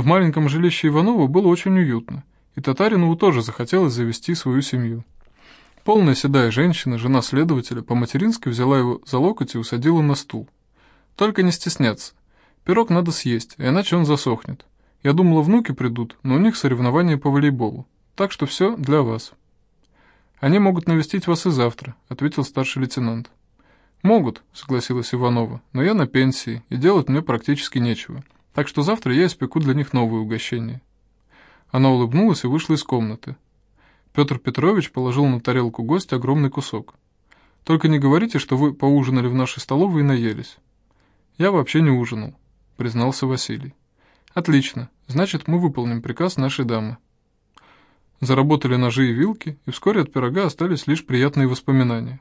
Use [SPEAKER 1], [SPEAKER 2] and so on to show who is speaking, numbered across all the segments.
[SPEAKER 1] В маленьком жилище Иванова было очень уютно, и Татаринову тоже захотелось завести свою семью. Полная седая женщина, жена следователя, по-матерински взяла его за локоть и усадила на стул. «Только не стесняться. Пирог надо съесть, иначе он засохнет. Я думала, внуки придут, но у них соревнования по волейболу. Так что все для вас». «Они могут навестить вас и завтра», — ответил старший лейтенант. «Могут», — согласилась Иванова, — «но я на пенсии, и делать мне практически нечего. Так что завтра я испеку для них новые угощения». Она улыбнулась и вышла из комнаты. Петр Петрович положил на тарелку гостя огромный кусок. «Только не говорите, что вы поужинали в нашей столовой и наелись». «Я вообще не ужинал», — признался Василий. «Отлично. Значит, мы выполним приказ нашей дамы». Заработали ножи и вилки, и вскоре от пирога остались лишь приятные воспоминания.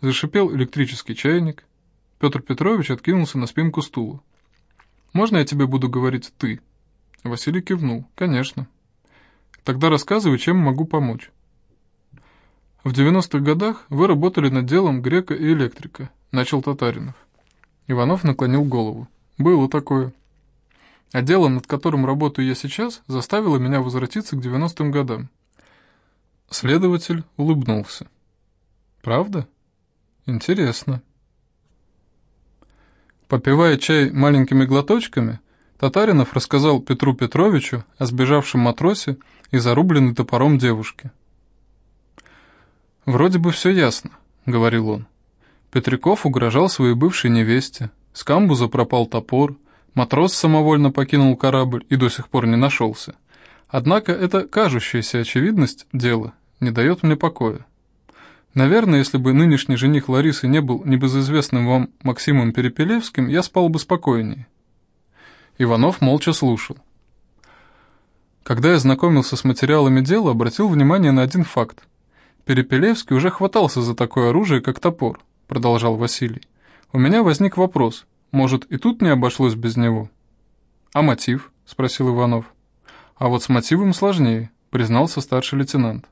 [SPEAKER 1] Зашипел электрический чайник. Петр Петрович откинулся на спинку стула. «Можно я тебе буду говорить «ты»?» Василий кивнул. «Конечно». «Тогда рассказывай, чем могу помочь». «В 90-х годах вы работали над делом грека и электрика», — начал Татаринов. Иванов наклонил голову. «Было такое». А дело, над которым работаю я сейчас, заставило меня возвратиться к 90-м годам. Следователь улыбнулся. «Правда? Интересно». Попивая чай маленькими глоточками, Татаринов рассказал Петру Петровичу о сбежавшем матросе и зарубленной топором девушке. «Вроде бы все ясно», — говорил он. Петряков угрожал своей бывшей невесте, с камбуза пропал топор, Матрос самовольно покинул корабль и до сих пор не нашелся. Однако эта кажущаяся очевидность дела не дает мне покоя. Наверное, если бы нынешний жених Ларисы не был небезызвестным вам Максимом Перепелевским, я спал бы спокойнее. Иванов молча слушал. Когда я знакомился с материалами дела, обратил внимание на один факт. Перепелевский уже хватался за такое оружие, как топор, продолжал Василий. У меня возник вопрос, может, и тут не обошлось без него? А мотив? Спросил Иванов. А вот с мотивом сложнее, признался старший лейтенант.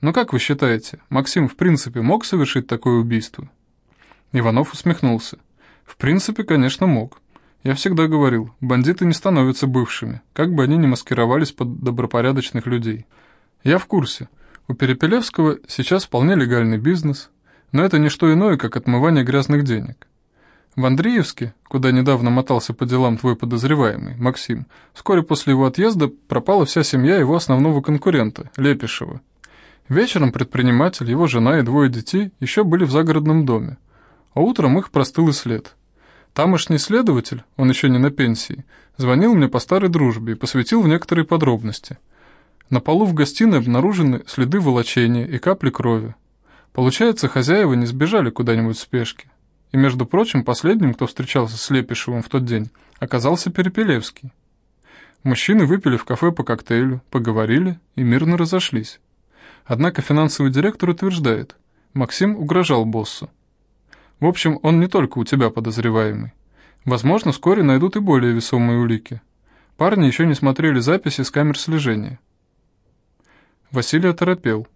[SPEAKER 1] Но как вы считаете, Максим в принципе мог совершить такое убийство? Иванов усмехнулся. В принципе, конечно, мог. Я всегда говорил, бандиты не становятся бывшими, как бы они ни маскировались под добропорядочных людей. Я в курсе. У Перепелевского сейчас вполне легальный бизнес, но это не что иное, как отмывание грязных денег. В Андреевске, куда недавно мотался по делам твой подозреваемый, Максим, вскоре после его отъезда пропала вся семья его основного конкурента, Лепишева. Вечером предприниматель, его жена и двое детей еще были в загородном доме, а утром их простыл и след. Тамошний следователь, он еще не на пенсии, звонил мне по старой дружбе и посвятил в некоторые подробности. На полу в гостиной обнаружены следы волочения и капли крови. Получается, хозяева не сбежали куда-нибудь в спешке. И, между прочим, последним, кто встречался с Лепишевым в тот день, оказался Перепелевский. Мужчины выпили в кафе по коктейлю, поговорили и мирно разошлись. Однако финансовый директор утверждает, Максим угрожал боссу. В общем, он не только у тебя подозреваемый. Возможно, вскоре найдут и более весомые улики. Парни еще не смотрели записи с камер слежения. Василий оторопел.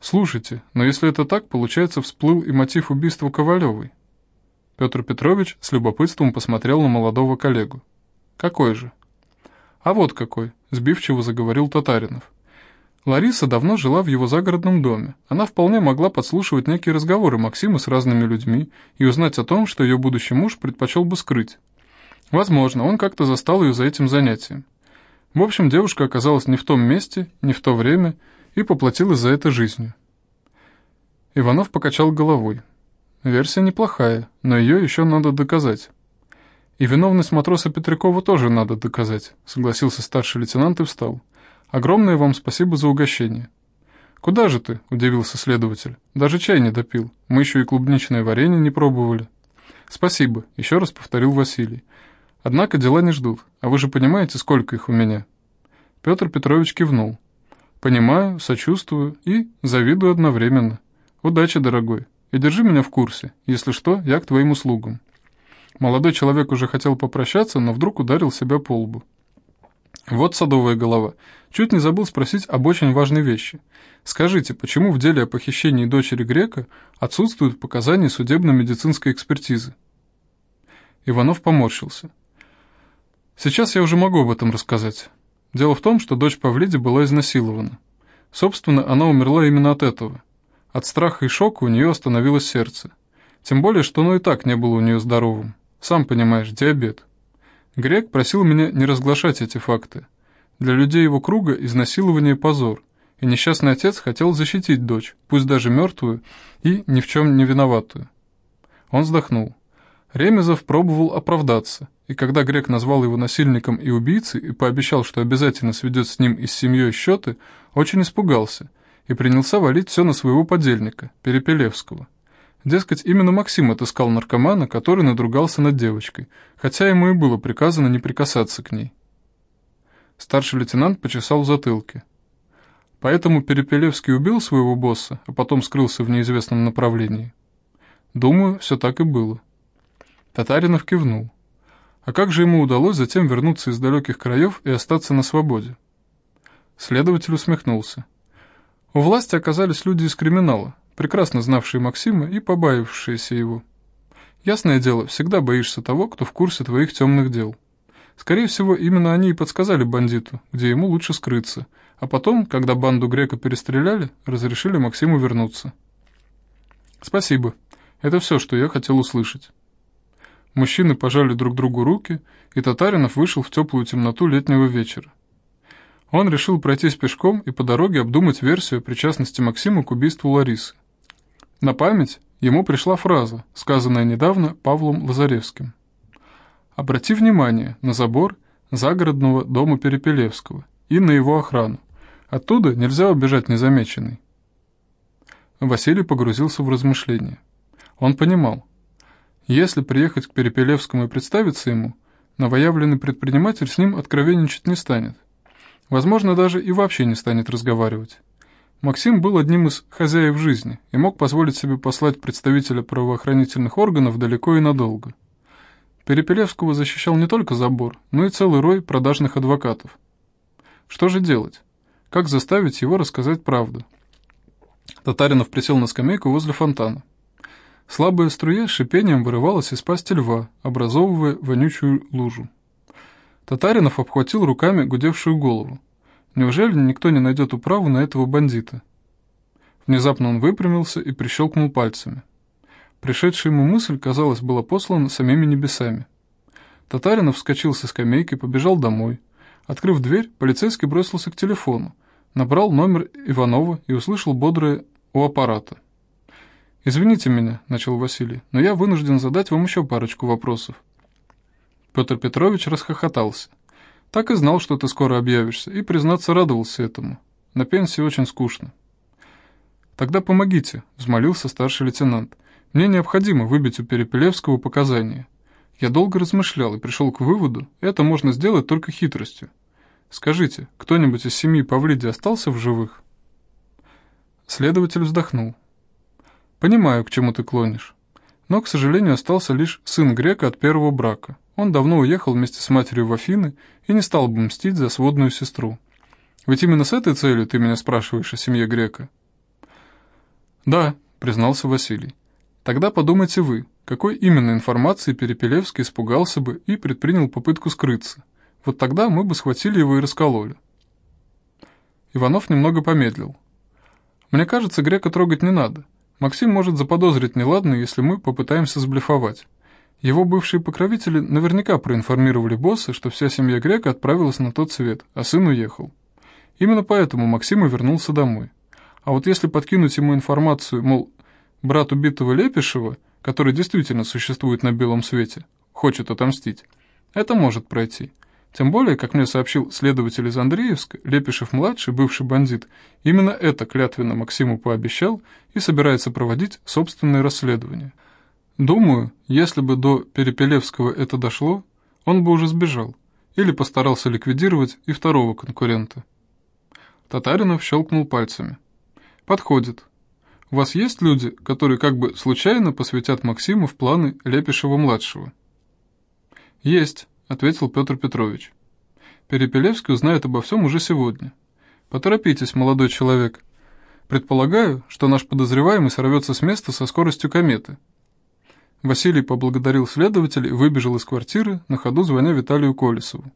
[SPEAKER 1] «Слушайте, но если это так, получается, всплыл и мотив убийства Ковалевой». Петр Петрович с любопытством посмотрел на молодого коллегу. «Какой же?» «А вот какой», — сбивчиво заговорил Татаринов. Лариса давно жила в его загородном доме. Она вполне могла подслушивать некие разговоры Максима с разными людьми и узнать о том, что ее будущий муж предпочел бы скрыть. Возможно, он как-то застал ее за этим занятием. В общем, девушка оказалась не в том месте, не в то время, и поплатилась за это жизнью. Иванов покачал головой. Версия неплохая, но ее еще надо доказать. И виновность матроса Петрякова тоже надо доказать, согласился старший лейтенант и встал. Огромное вам спасибо за угощение. «Куда же ты?» – удивился следователь. «Даже чай не допил. Мы еще и клубничное варенье не пробовали». «Спасибо», – еще раз повторил Василий. «Однако дела не ждут. А вы же понимаете, сколько их у меня?» Петр Петрович кивнул. Понимаю, сочувствую и завидую одновременно. Удачи, дорогой, и держи меня в курсе. Если что, я к твоим услугам». Молодой человек уже хотел попрощаться, но вдруг ударил себя по лбу. Вот садовая голова. Чуть не забыл спросить об очень важной вещи. Скажите, почему в деле о похищении дочери Грека отсутствуют показания судебно-медицинской экспертизы? Иванов поморщился. Сейчас я уже могу об этом рассказать. Дело в том, что дочь Павлиди была изнасилована. Собственно, она умерла именно от этого. От страха и шока у нее остановилось сердце. Тем более, что оно и так не было у нее здоровым. Сам понимаешь, диабет. Грек просил меня не разглашать эти факты. Для людей его круга изнасилование – позор, и несчастный отец хотел защитить дочь, пусть даже мертвую и ни в чем не виноватую. Он вздохнул. Ремезов пробовал оправдаться, и когда Грек назвал его насильником и убийцей и пообещал, что обязательно сведет с ним и с семьей счеты, очень испугался и принялся валить все на своего подельника, Перепелевского. Дескать, именно Максим отыскал наркомана, который надругался над девочкой, хотя ему и было приказано не прикасаться к ней. Старший лейтенант почесал в затылке. Поэтому Перепелевский убил своего босса, а потом скрылся в неизвестном направлении. Думаю, все так и было. Татаринов кивнул. А как же ему удалось затем вернуться из далеких краев и остаться на свободе? Следователь усмехнулся. У власти оказались люди из криминала, прекрасно знавшие Максима и побаивавшиеся его. Ясное дело, всегда боишься того, кто в курсе твоих темных дел. Скорее всего, именно они и подсказали бандиту, где ему лучше скрыться, а потом, когда банду Грека перестреляли, разрешили Максиму вернуться. «Спасибо. Это все, что я хотел услышать». Мужчины пожали друг другу руки, и Татаринов вышел в теплую темноту летнего вечера. Он решил пройтись пешком и по дороге обдумать версию причастности Максима к убийству Ларисы. На память ему пришла фраза, сказанная недавно Павлом Лазаревским. «Обрати внимание на забор загородного дома Перепелевского и на его охрану. Оттуда нельзя убежать незамеченный». Василий погрузился в размышления. Он понимал, если приехать к Перепелевскому и представиться ему, новоявленный предприниматель с ним откровенничать не станет. Возможно, даже и вообще не станет разговаривать. Максим был одним из хозяев жизни и мог позволить себе послать представителя правоохранительных органов далеко и надолго. Перепелевского защищал не только забор, но и целый рой продажных адвокатов. Что же делать? Как заставить его рассказать правду? Татаринов присел на скамейку возле фонтана. Слабая струя с шипением вырывалась из пасти льва, образовывая вонючую лужу. Татаринов обхватил руками гудевшую голову. Неужели никто не найдет управу на этого бандита? Внезапно он выпрямился и прищелкнул пальцами. Пришедшая ему мысль, казалось, была послана самими небесами. Татаринов вскочил со скамейки, побежал домой. Открыв дверь, полицейский бросился к телефону, набрал номер Иванова и услышал бодрое «у аппарата». «Извините меня», — начал Василий, — «но я вынужден задать вам еще парочку вопросов». Петр Петрович расхохотался. «Так и знал, что ты скоро объявишься, и, признаться, радовался этому. На пенсии очень скучно». «Тогда помогите», — взмолился старший лейтенант. «Мне необходимо выбить у Перепелевского показания. Я долго размышлял и пришел к выводу, это можно сделать только хитростью. Скажите, кто-нибудь из семьи Павлиди остался в живых?» Следователь вздохнул. Понимаю, к чему ты клонишь. Но, к сожалению, остался лишь сын грека от первого брака. Он давно уехал вместе с матерью в Афины и не стал бы мстить за сводную сестру. Ведь именно с этой целью ты меня спрашиваешь о семье грека. Да, признался Василий. Тогда подумайте вы, какой именно информации Перепелевский испугался бы и предпринял попытку скрыться. Вот тогда мы бы схватили его и раскололи. Иванов немного помедлил. Мне кажется, грека трогать не надо. Максим может заподозрить неладное, если мы попытаемся сблефовать. Его бывшие покровители наверняка проинформировали босса, что вся семья Грека отправилась на тот свет, а сын уехал. Именно поэтому Максим и вернулся домой. А вот если подкинуть ему информацию, мол, брат убитого Лепишева, который действительно существует на белом свете, хочет отомстить, это может пройти. Тем более, как мне сообщил следователь из Андреевска, Лепишев-младший, бывший бандит, именно это клятвенно Максиму пообещал и собирается проводить собственное расследование. Думаю, если бы до Перепелевского это дошло, он бы уже сбежал или постарался ликвидировать и второго конкурента. Татаринов щелкнул пальцами. «Подходит. У вас есть люди, которые как бы случайно посвятят Максиму в планы Лепишева-младшего?» «Есть», ответил Петр Петрович. Перепелевский узнает обо всем уже сегодня. Поторопитесь, молодой человек. Предполагаю, что наш подозреваемый сорвется с места со скоростью кометы. Василий поблагодарил следователя и выбежал из квартиры, на ходу звоня Виталию Колесову.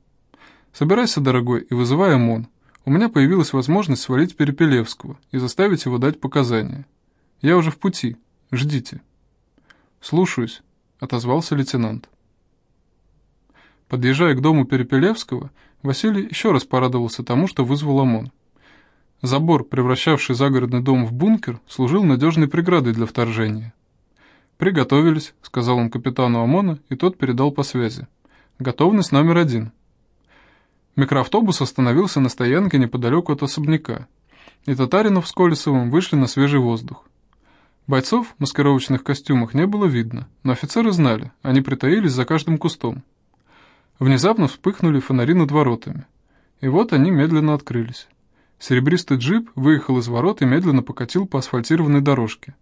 [SPEAKER 1] «Собирайся, дорогой, и вызывай ОМОН. У меня появилась возможность свалить Перепелевского и заставить его дать показания. Я уже в пути. Ждите». «Слушаюсь», — отозвался лейтенант. Подъезжая к дому Перепелевского, Василий еще раз порадовался тому, что вызвал ОМОН. Забор, превращавший загородный дом в бункер, служил надежной преградой для вторжения. «Приготовились», — сказал он капитану ОМОНа, и тот передал по связи. «Готовность номер один». Микроавтобус остановился на стоянке неподалеку от особняка, и Татаринов с Колесовым вышли на свежий воздух. Бойцов в маскировочных костюмах не было видно, но офицеры знали, они притаились за каждым кустом. Внезапно вспыхнули фонари над воротами, и вот они медленно открылись. Серебристый джип выехал из ворот и медленно покатил по асфальтированной дорожке.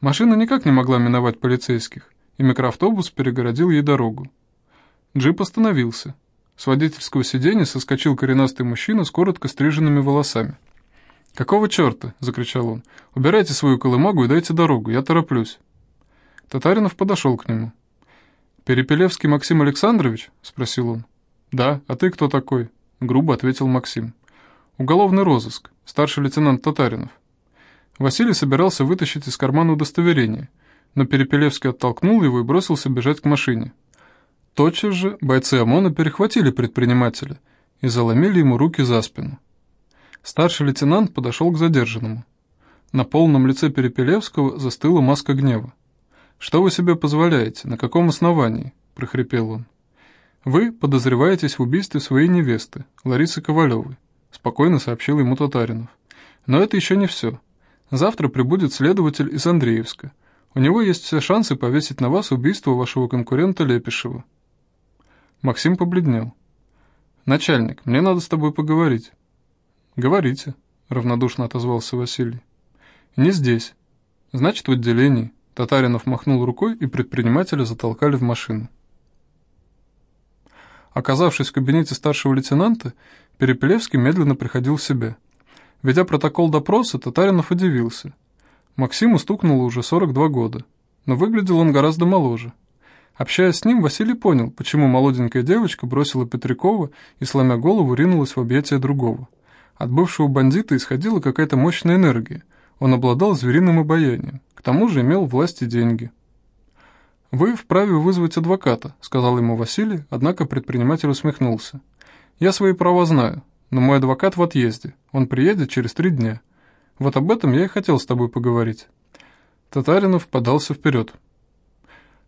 [SPEAKER 1] Машина никак не могла миновать полицейских, и микроавтобус перегородил ей дорогу. Джип остановился. С водительского сиденья соскочил коренастый мужчина с коротко стриженными волосами. «Какого черта?» — закричал он. «Убирайте свою колымагу и дайте дорогу, я тороплюсь». Татаринов подошел к нему. «Перепелевский Максим Александрович?» — спросил он. «Да, а ты кто такой?» — грубо ответил Максим. «Уголовный розыск, старший лейтенант Татаринов». Василий собирался вытащить из кармана удостоверение, но Перепелевский оттолкнул его и бросился бежать к машине. Тотчас же бойцы ОМОНа перехватили предпринимателя и заломили ему руки за спину. Старший лейтенант подошел к задержанному. На полном лице Перепелевского застыла маска гнева. «Что вы себе позволяете? На каком основании?» – прохрипел он. «Вы подозреваетесь в убийстве своей невесты, Ларисы Ковалевой», – спокойно сообщил ему Татаринов. «Но это еще не все. Завтра прибудет следователь из Андреевска. У него есть все шансы повесить на вас убийство вашего конкурента Лепишева». Максим побледнел. «Начальник, мне надо с тобой поговорить». «Говорите», — равнодушно отозвался Василий. «Не здесь. Значит, в отделении». Татаринов махнул рукой, и предпринимателя затолкали в машину. Оказавшись в кабинете старшего лейтенанта, Перепелевский медленно приходил в себя — Ведя протокол допроса, Татаринов удивился. Максиму стукнуло уже 42 года, но выглядел он гораздо моложе. Общаясь с ним, Василий понял, почему молоденькая девочка бросила Петрякова и, сломя голову, ринулась в объятия другого. От бывшего бандита исходила какая-то мощная энергия. Он обладал звериным обаянием, к тому же имел власть и деньги. «Вы вправе вызвать адвоката», — сказал ему Василий, однако предприниматель усмехнулся. «Я свои права знаю, но мой адвокат в отъезде. Он приедет через три дня. Вот об этом я и хотел с тобой поговорить». Татаринов подался вперед.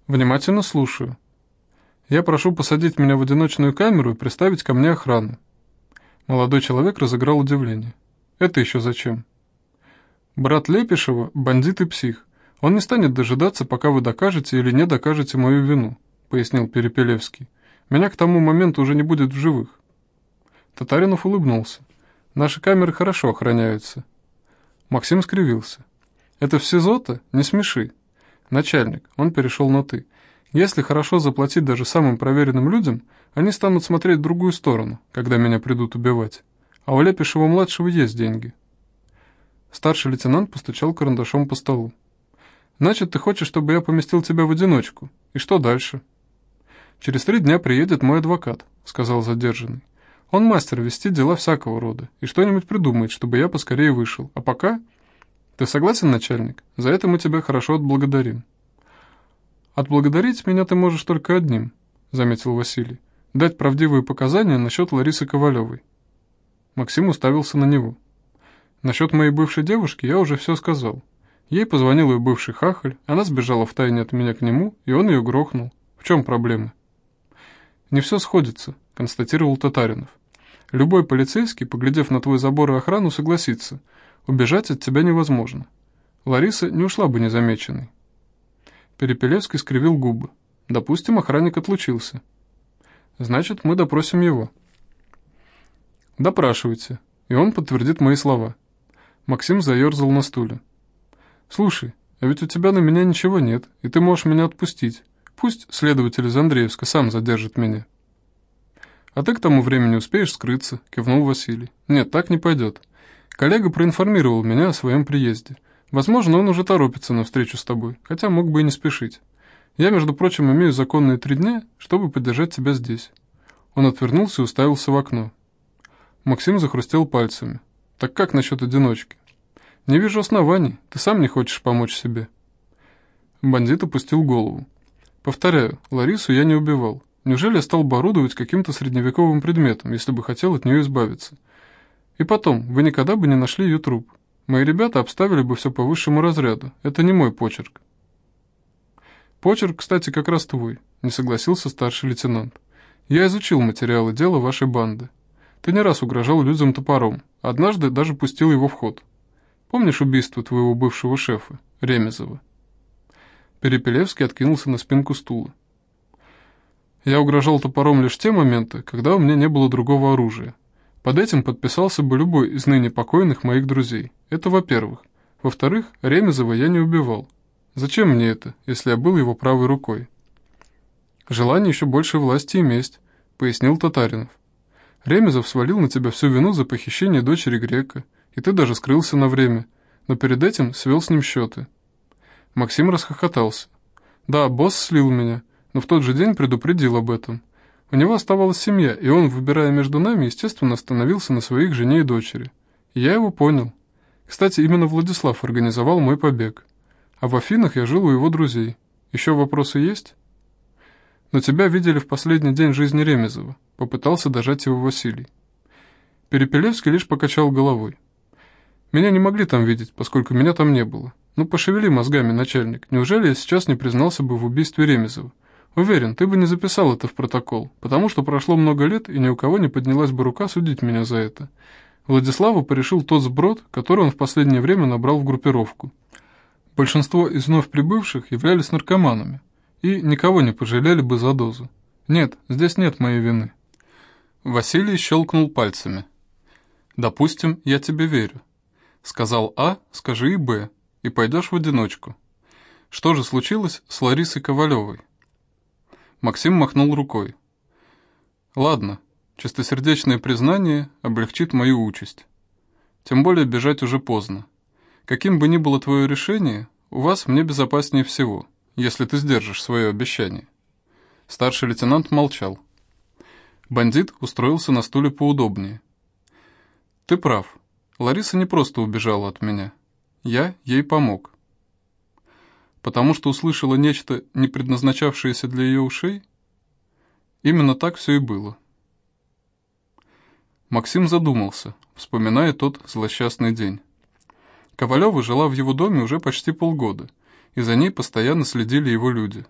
[SPEAKER 1] «Внимательно слушаю. Я прошу посадить меня в одиночную камеру и приставить ко мне охрану». Молодой человек разыграл удивление. «Это еще зачем?» «Брат Лепишева — бандит и псих. Он не станет дожидаться, пока вы докажете или не докажете мою вину», — пояснил Перепелевский. «Меня к тому моменту уже не будет в живых. Татаринов улыбнулся. «Наши камеры хорошо охраняются». Максим скривился. «Это в СИЗО-то? Не смеши». «Начальник», он перешел на «ты». «Если хорошо заплатить даже самым проверенным людям, они станут смотреть в другую сторону, когда меня придут убивать. А у Лепишева-младшего есть деньги». Старший лейтенант постучал карандашом по столу. «Значит, ты хочешь, чтобы я поместил тебя в одиночку? И что дальше?» «Через три дня приедет мой адвокат», — сказал задержанный. Он мастер вести дела всякого рода и что-нибудь придумает, чтобы я поскорее вышел. А пока... Ты согласен, начальник? За это мы тебя хорошо отблагодарим. Отблагодарить меня ты можешь только одним, заметил Василий. Дать правдивые показания насчет Ларисы Ковалевой. Максим уставился на него. Насчет моей бывшей девушки я уже все сказал. Ей позвонил ее бывший хахаль, она сбежала втайне от меня к нему, и он ее грохнул. В чем проблема? Не все сходится, констатировал Татаринов. Любой полицейский, поглядев на твой забор и охрану, согласится. Убежать от тебя невозможно. Лариса не ушла бы незамеченной. Перепелевский скривил губы. Допустим, охранник отлучился. Значит, мы допросим его. Допрашивайте, и он подтвердит мои слова. Максим заерзал на стуле. Слушай, а ведь у тебя на меня ничего нет, и ты можешь меня отпустить. Пусть следователь из Андреевска сам задержит меня. «А ты к тому времени успеешь скрыться», — кивнул Василий. «Нет, так не пойдет. Коллега проинформировал меня о своем приезде. Возможно, он уже торопится на встречу с тобой, хотя мог бы и не спешить. Я, между прочим, имею законные три дня, чтобы поддержать тебя здесь». Он отвернулся и уставился в окно. Максим захрустел пальцами. «Так как насчет одиночки?» «Не вижу оснований. Ты сам не хочешь помочь себе». Бандит опустил голову. «Повторяю, Ларису я не убивал. Неужели я стал бы орудовать каким-то средневековым предметом, если бы хотел от нее избавиться? И потом, вы никогда бы не нашли ее труп. Мои ребята обставили бы все по высшему разряду. Это не мой почерк». «Почерк, кстати, как раз твой», — не согласился старший лейтенант. «Я изучил материалы дела вашей банды. Ты не раз угрожал людям топором, однажды даже пустил его в ход. Помнишь убийство твоего бывшего шефа, Ремезова?» Перепелевский откинулся на спинку стула. Я угрожал топором лишь те моменты, когда у меня не было другого оружия. Под этим подписался бы любой из ныне покойных моих друзей. Это во-первых. Во-вторых, Ремезова я не убивал. Зачем мне это, если я был его правой рукой? Желание еще больше власти и месть, пояснил Татаринов. Ремезов свалил на тебя всю вину за похищение дочери Грека, и ты даже скрылся на время, но перед этим свел с ним счеты. Максим расхохотался. «Да, босс слил меня, но в тот же день предупредил об этом. У него оставалась семья, и он, выбирая между нами, естественно, остановился на своих жене и дочери. Я его понял. Кстати, именно Владислав организовал мой побег. А в Афинах я жил у его друзей. Еще вопросы есть?» «Но тебя видели в последний день жизни Ремезова», — попытался дожать его Василий. Перепелевский лишь покачал головой. «Меня не могли там видеть, поскольку меня там не было. Ну, пошевели мозгами, начальник. Неужели я сейчас не признался бы в убийстве Ремезова? Уверен, ты бы не записал это в протокол, потому что прошло много лет, и ни у кого не поднялась бы рука судить меня за это. Владиславу порешил тот сброд, который он в последнее время набрал в группировку. Большинство из вновь прибывших являлись наркоманами, и никого не пожалели бы за дозу. Нет, здесь нет моей вины. Василий щелкнул пальцами. «Допустим, я тебе верю. Сказал А, скажи и Б, и пойдешь в одиночку. Что же случилось с Ларисой Ковалевой? Максим махнул рукой. Ладно, чистосердечное признание облегчит мою участь. Тем более бежать уже поздно. Каким бы ни было твое решение, у вас мне безопаснее всего, если ты сдержишь свое обещание. Старший лейтенант молчал. Бандит устроился на стуле поудобнее. Ты прав. Лариса не просто убежала от меня. Я ей помог. Потому что услышала нечто, не предназначавшееся для ее ушей? Именно так все и было. Максим задумался, вспоминая тот злосчастный день. Ковалева жила в его доме уже почти полгода, и за ней постоянно следили его люди.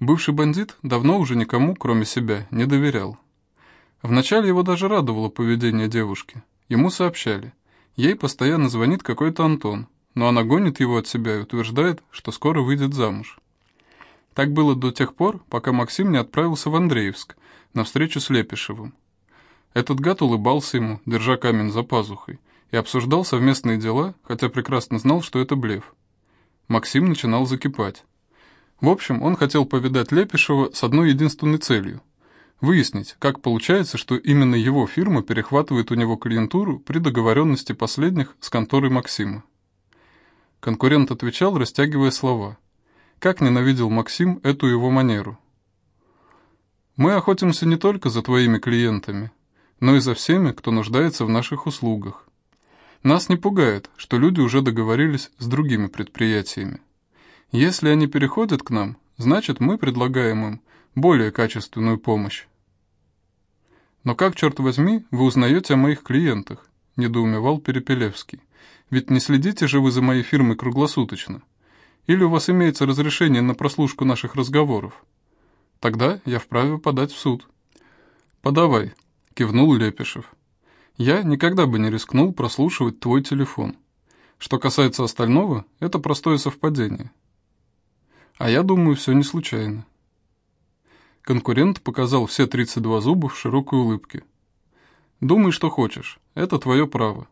[SPEAKER 1] Бывший бандит давно уже никому, кроме себя, не доверял. Вначале его даже радовало поведение девушки. Ему сообщали – Ей постоянно звонит какой-то Антон, но она гонит его от себя и утверждает, что скоро выйдет замуж. Так было до тех пор, пока Максим не отправился в Андреевск на встречу с Лепишевым. Этот гад улыбался ему, держа камень за пазухой, и обсуждал совместные дела, хотя прекрасно знал, что это блеф. Максим начинал закипать. В общем, он хотел повидать Лепишева с одной единственной целью – Выяснить, как получается, что именно его фирма перехватывает у него клиентуру при договоренности последних с конторой Максима. Конкурент отвечал, растягивая слова. Как ненавидел Максим эту его манеру. «Мы охотимся не только за твоими клиентами, но и за всеми, кто нуждается в наших услугах. Нас не пугает, что люди уже договорились с другими предприятиями. Если они переходят к нам, значит мы предлагаем им более качественную помощь. «Но как, черт возьми, вы узнаете о моих клиентах?» – недоумевал Перепелевский. «Ведь не следите же вы за моей фирмой круглосуточно? Или у вас имеется разрешение на прослушку наших разговоров? Тогда я вправе подать в суд». «Подавай», – кивнул Лепишев. «Я никогда бы не рискнул прослушивать твой телефон. Что касается остального, это простое совпадение. А я думаю, все не случайно». Конкурент показал все 32 зуба в широкой улыбке. «Думай, что хочешь. Это твое право.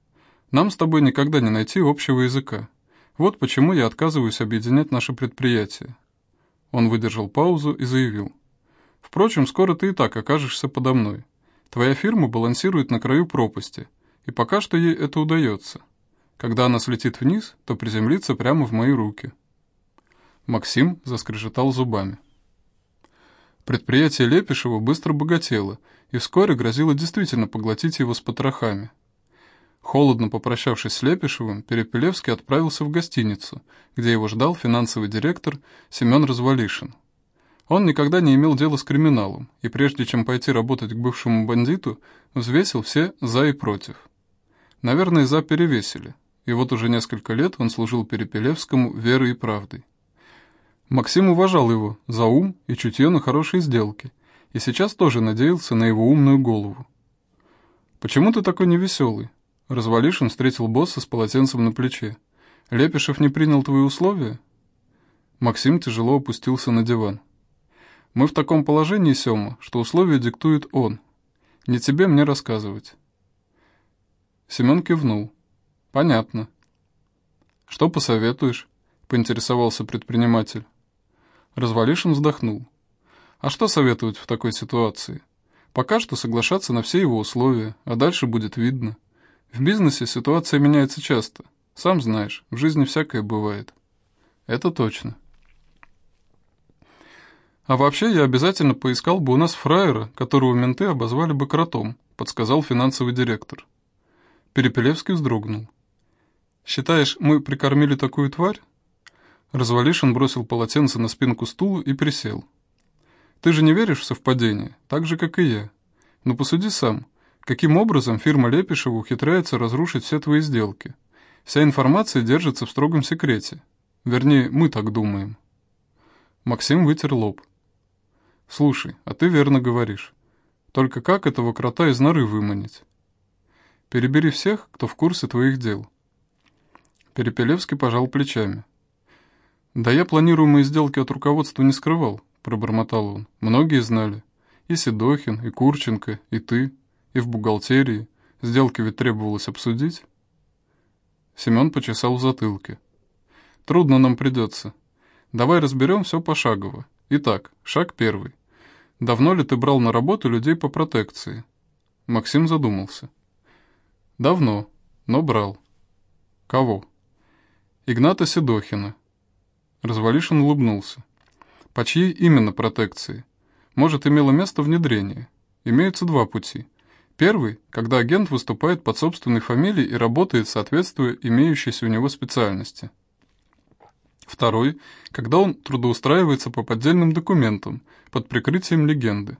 [SPEAKER 1] Нам с тобой никогда не найти общего языка. Вот почему я отказываюсь объединять наше предприятие». Он выдержал паузу и заявил. «Впрочем, скоро ты и так окажешься подо мной. Твоя фирма балансирует на краю пропасти, и пока что ей это удается. Когда она слетит вниз, то приземлится прямо в мои руки». Максим заскрежетал зубами. Предприятие Лепишева быстро богатело и вскоре грозило действительно поглотить его с потрохами. Холодно попрощавшись с Лепишевым, Перепелевский отправился в гостиницу, где его ждал финансовый директор Семен Развалишин. Он никогда не имел дела с криминалом, и прежде чем пойти работать к бывшему бандиту, взвесил все «за» и «против». Наверное, «за» перевесили, и вот уже несколько лет он служил Перепелевскому верой и правдой. Максим уважал его за ум и чутье на хорошие сделки, и сейчас тоже надеялся на его умную голову. «Почему ты такой невеселый?» Развалишин встретил босса с полотенцем на плече. «Лепишев не принял твои условия?» Максим тяжело опустился на диван. «Мы в таком положении, Сёма, что условия диктует он. Не тебе мне рассказывать». Семен кивнул. «Понятно». «Что посоветуешь?» — поинтересовался предприниматель. Развалишин вздохнул. А что советовать в такой ситуации? Пока что соглашаться на все его условия, а дальше будет видно. В бизнесе ситуация меняется часто. Сам знаешь, в жизни всякое бывает. Это точно. А вообще я обязательно поискал бы у нас фраера, которого менты обозвали бы кротом, подсказал финансовый директор. Перепелевский вздрогнул. «Считаешь, мы прикормили такую тварь?» Развалишин бросил полотенце на спинку стула и присел. «Ты же не веришь в совпадение, так же, как и я. Но посуди сам, каким образом фирма Лепишева ухитряется разрушить все твои сделки? Вся информация держится в строгом секрете. Вернее, мы так думаем». Максим вытер лоб. «Слушай, а ты верно говоришь. Только как этого крота из норы выманить? Перебери всех, кто в курсе твоих дел». Перепелевский пожал плечами. «Да я планируемые сделки от руководства не скрывал», — пробормотал он. «Многие знали. И Седохин, и Курченко, и ты, и в бухгалтерии. Сделки ведь требовалось обсудить». Семен почесал в затылке. «Трудно нам придется. Давай разберем все пошагово. Итак, шаг первый. Давно ли ты брал на работу людей по протекции?» Максим задумался. «Давно, но брал». «Кого?» «Игната Седохина, Развалишин улыбнулся. По чьей именно протекции? Может, имело место внедрение? Имеются два пути. Первый, когда агент выступает под собственной фамилией и работает, соответствуя имеющейся у него специальности. Второй, когда он трудоустраивается по поддельным документам, под прикрытием легенды.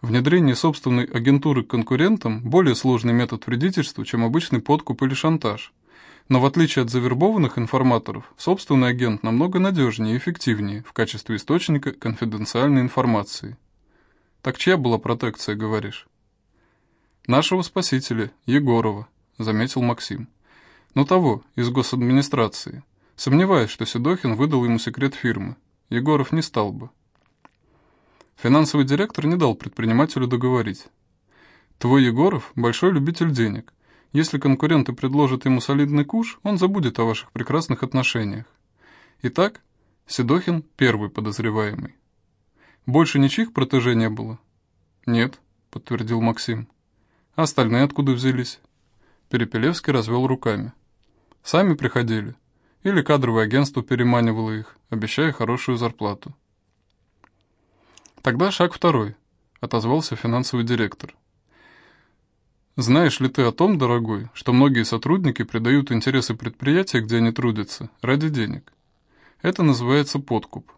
[SPEAKER 1] Внедрение собственной агентуры к конкурентам – более сложный метод вредительства, чем обычный подкуп или шантаж – но в отличие от завербованных информаторов, собственный агент намного надежнее и эффективнее в качестве источника конфиденциальной информации. Так чья была протекция, говоришь? Нашего спасителя, Егорова, заметил Максим. Но того, из госадминистрации. Сомневаюсь, что Седохин выдал ему секрет фирмы. Егоров не стал бы. Финансовый директор не дал предпринимателю договорить. Твой Егоров – большой любитель денег – если конкуренты предложат ему солидный куш, он забудет о ваших прекрасных отношениях. Итак, Седохин – первый подозреваемый. Больше ничьих протеже не было? Нет, подтвердил Максим. А остальные откуда взялись? Перепелевский развел руками. Сами приходили. Или кадровое агентство переманивало их, обещая хорошую зарплату. Тогда шаг второй, отозвался финансовый директор. Знаешь ли ты о том, дорогой, что многие сотрудники предают интересы предприятия, где они трудятся, ради денег? Это называется подкуп.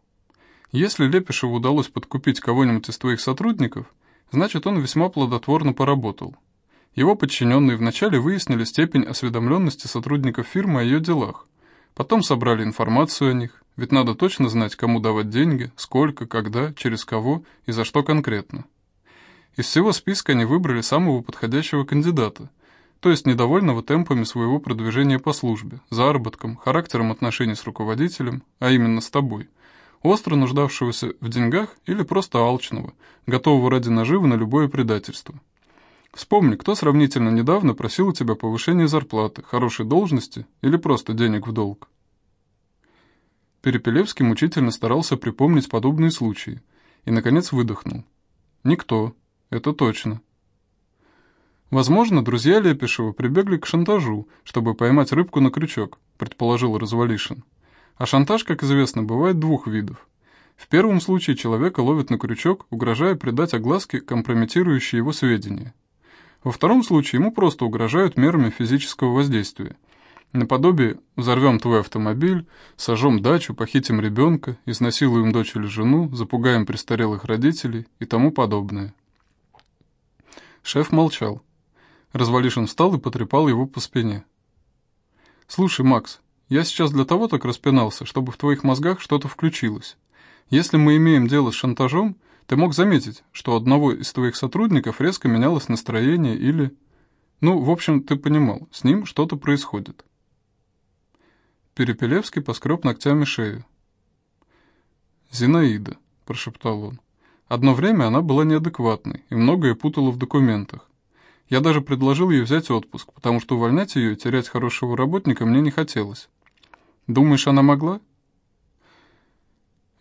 [SPEAKER 1] Если Лепешеву удалось подкупить кого-нибудь из твоих сотрудников, значит он весьма плодотворно поработал. Его подчиненные вначале выяснили степень осведомленности сотрудников фирмы о ее делах, потом собрали информацию о них, ведь надо точно знать, кому давать деньги, сколько, когда, через кого и за что конкретно. Из всего списка они выбрали самого подходящего кандидата, то есть недовольного темпами своего продвижения по службе, заработком, характером отношений с руководителем, а именно с тобой, остро нуждавшегося в деньгах или просто алчного, готового ради наживы на любое предательство. Вспомни, кто сравнительно недавно просил у тебя повышения зарплаты, хорошей должности или просто денег в долг. Перепелевский мучительно старался припомнить подобные случаи и, наконец, выдохнул. Никто. Это точно. Возможно, друзья Лепешева прибегли к шантажу, чтобы поймать рыбку на крючок, предположил Развалишин. А шантаж, как известно, бывает двух видов. В первом случае человека ловят на крючок, угрожая придать огласке компрометирующие его сведения. Во втором случае ему просто угрожают мерами физического воздействия. Наподобие «взорвем твой автомобиль», «сожжем дачу», «похитим ребенка», «изнасилуем дочь или жену», «запугаем престарелых родителей» и тому подобное. Шеф молчал. Развалишин встал и потрепал его по спине. «Слушай, Макс, я сейчас для того так распинался, чтобы в твоих мозгах что-то включилось. Если мы имеем дело с шантажом, ты мог заметить, что у одного из твоих сотрудников резко менялось настроение или... Ну, в общем, ты понимал, с ним что-то происходит». Перепелевский поскреб ногтями шею. «Зинаида», — прошептал он. Одно время она была неадекватной и многое путала в документах. Я даже предложил ей взять отпуск, потому что увольнять ее и терять хорошего работника мне не хотелось. Думаешь, она могла?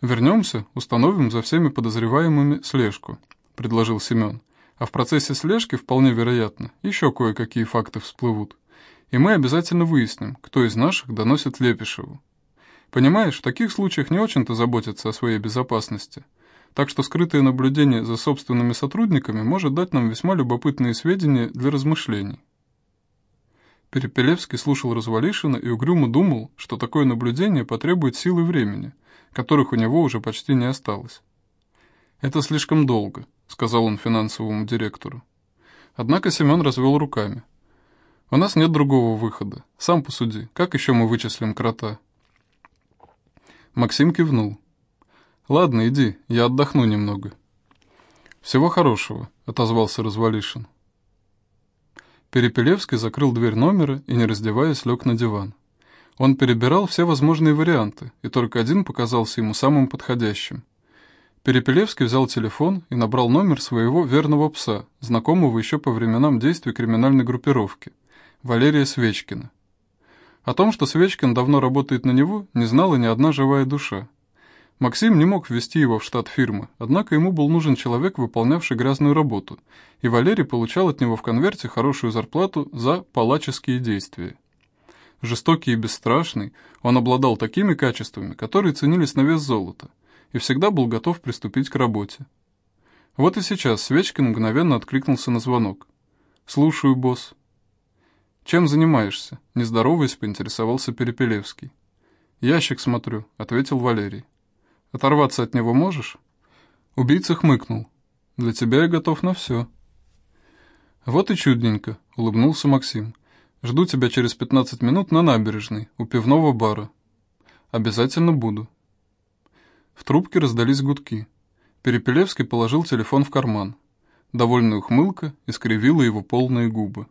[SPEAKER 1] Вернемся, установим за всеми подозреваемыми слежку, предложил Семен. А в процессе слежки, вполне вероятно, еще кое-какие факты всплывут. И мы обязательно выясним, кто из наших доносит Лепешеву. Понимаешь, в таких случаях не очень-то заботятся о своей безопасности – так что скрытое наблюдение за собственными сотрудниками может дать нам весьма любопытные сведения для размышлений. Перепелевский слушал Развалишина и угрюмо думал, что такое наблюдение потребует сил и времени, которых у него уже почти не осталось. «Это слишком долго», — сказал он финансовому директору. Однако Семен развел руками. «У нас нет другого выхода. Сам посуди, как еще мы вычислим крота?» Максим кивнул. «Ладно, иди, я отдохну немного». «Всего хорошего», — отозвался Развалишин. Перепелевский закрыл дверь номера и, не раздеваясь, лег на диван. Он перебирал все возможные варианты, и только один показался ему самым подходящим. Перепелевский взял телефон и набрал номер своего верного пса, знакомого еще по временам действий криминальной группировки, Валерия Свечкина. О том, что Свечкин давно работает на него, не знала ни одна живая душа. Максим не мог ввести его в штат фирмы, однако ему был нужен человек, выполнявший грязную работу, и Валерий получал от него в конверте хорошую зарплату за палаческие действия. Жестокий и бесстрашный, он обладал такими качествами, которые ценились на вес золота, и всегда был готов приступить к работе. Вот и сейчас Свечкин мгновенно откликнулся на звонок. «Слушаю, босс». «Чем занимаешься?» – нездороваясь, поинтересовался Перепелевский. «Ящик смотрю», – ответил Валерий. Оторваться от него можешь?» Убийца хмыкнул. «Для тебя я готов на все». «Вот и чудненько», — улыбнулся Максим. «Жду тебя через пятнадцать минут на набережной, у пивного бара». «Обязательно буду». В трубке раздались гудки. Перепелевский положил телефон в карман. Довольная ухмылка искривила его полные губы.